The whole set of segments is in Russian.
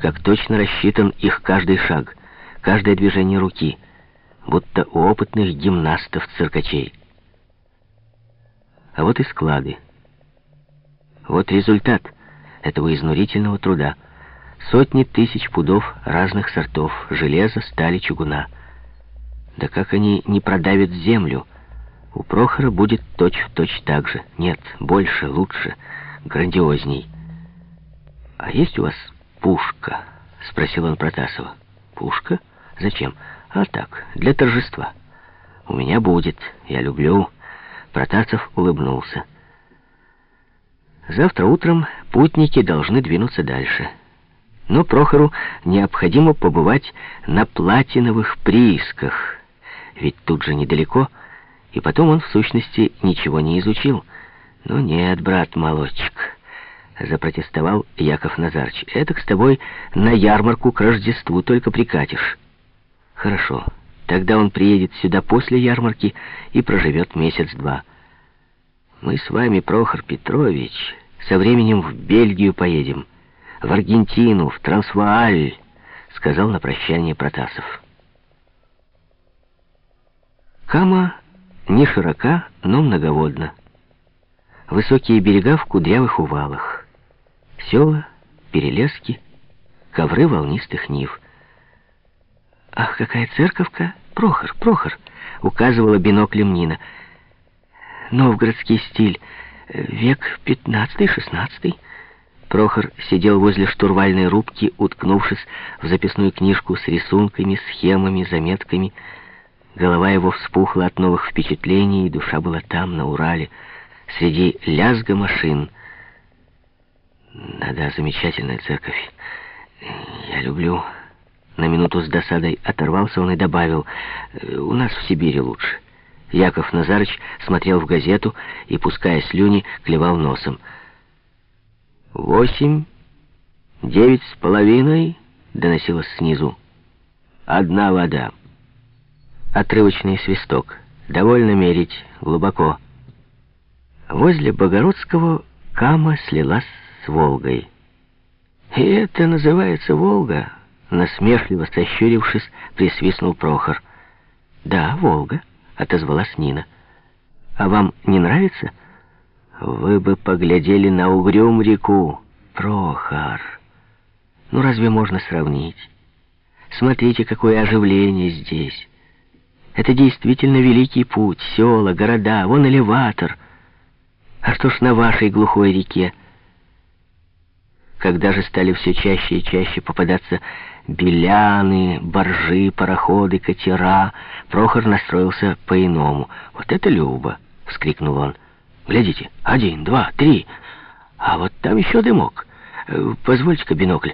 как точно рассчитан их каждый шаг, каждое движение руки, будто у опытных гимнастов-циркачей. А вот и склады. Вот результат этого изнурительного труда. Сотни тысяч пудов разных сортов железа, стали, чугуна. Да как они не продавят землю? У Прохора будет точь-в-точь точь так же. Нет, больше, лучше, грандиозней. «А есть у вас пушка?» — спросил он Протасова. «Пушка? Зачем?» «А так, для торжества. У меня будет. Я люблю...» Протасов улыбнулся. Завтра утром путники должны двинуться дальше. Но Прохору необходимо побывать на платиновых приисках, ведь тут же недалеко, и потом он в сущности ничего не изучил. «Ну нет, брат-молодчик», — запротестовал Яков Назарч, — «это с тобой на ярмарку к Рождеству только прикатишь». «Хорошо, тогда он приедет сюда после ярмарки и проживет месяц-два». Мы с вами, Прохор Петрович, со временем в Бельгию поедем, в Аргентину, в Трансвааль, сказал на прощание Протасов. Кама не широка, но многоводна. Высокие берега в кудрявых увалах. Села, перелески, ковры волнистых нив. «Ах, какая церковка! Прохор, Прохор!» — указывала биноклем Нина — новгородский стиль, век пятнадцатый-шестнадцатый. Прохор сидел возле штурвальной рубки, уткнувшись в записную книжку с рисунками, схемами, заметками. Голова его вспухла от новых впечатлений, и душа была там, на Урале, среди лязга машин. Да-да, замечательная церковь. Я люблю... На минуту с досадой оторвался он и добавил, «У нас в Сибири лучше». Яков Назарыч смотрел в газету и, пуская слюни, клевал носом. «Восемь, девять с половиной», — доносилось снизу. «Одна вода». Отрывочный свисток. «Довольно мерить, глубоко». Возле Богородского Кама слилась Волгой. «И это называется Волга?» Насмешливо сощурившись, присвистнул Прохор. «Да, Волга» отозвалась Нина. «А вам не нравится?» «Вы бы поглядели на угрюм реку, Прохор. Ну разве можно сравнить? Смотрите, какое оживление здесь. Это действительно великий путь, села, города, вон элеватор. А что ж на вашей глухой реке?» Когда же стали все чаще и чаще попадаться беляны, боржи, пароходы, катера, Прохор настроился по-иному. «Вот это Люба!» — вскрикнул он. «Глядите, один, два, три, а вот там еще дымок. Э, позвольте-ка бинокль».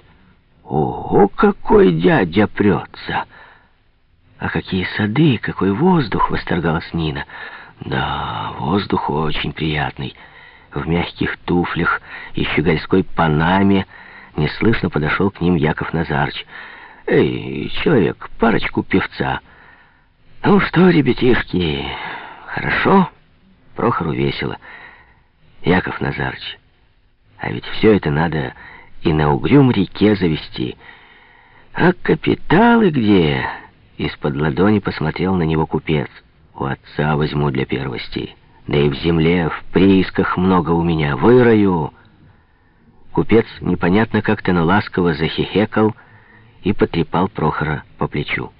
«Ого, какой дядя прется!» «А какие сады, какой воздух!» — восторгалась Нина. «Да, воздух очень приятный» в мягких туфлях и щегольской панаме, неслышно подошел к ним Яков Назарч. «Эй, человек, парочку певца!» «Ну что, ребятишки, хорошо?» Прохору весело. «Яков Назарч, а ведь все это надо и на угрюм реке завести. А капиталы где?» Из-под ладони посмотрел на него купец. «У отца возьму для первости». Да и в земле, в приисках много у меня. Вырою!» Купец непонятно как-то, но ласково захихекал и потрепал Прохора по плечу.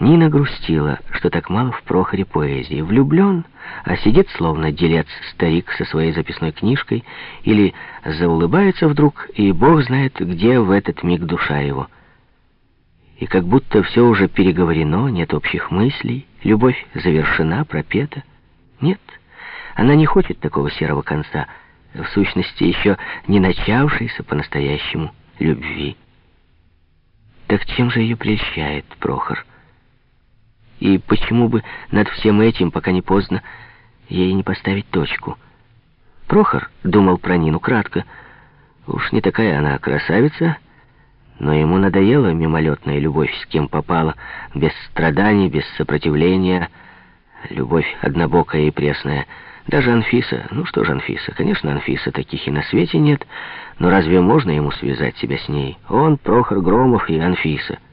Нина грустила, что так мало в Прохоре поэзии. Влюблен, а сидит словно делец-старик со своей записной книжкой, или заулыбается вдруг, и бог знает, где в этот миг душа его — и как будто все уже переговорено, нет общих мыслей, любовь завершена, пропета. Нет, она не хочет такого серого конца, в сущности, еще не начавшейся по-настоящему любви. Так чем же ее прельщает Прохор? И почему бы над всем этим, пока не поздно, ей не поставить точку? Прохор думал про Нину кратко. Уж не такая она красавица, но ему надоела мимолетная любовь с кем попало, без страданий, без сопротивления, любовь однобокая и пресная. Даже Анфиса, ну что же Анфиса, конечно, Анфиса, таких и на свете нет, но разве можно ему связать себя с ней? Он, Прохор Громов и Анфиса.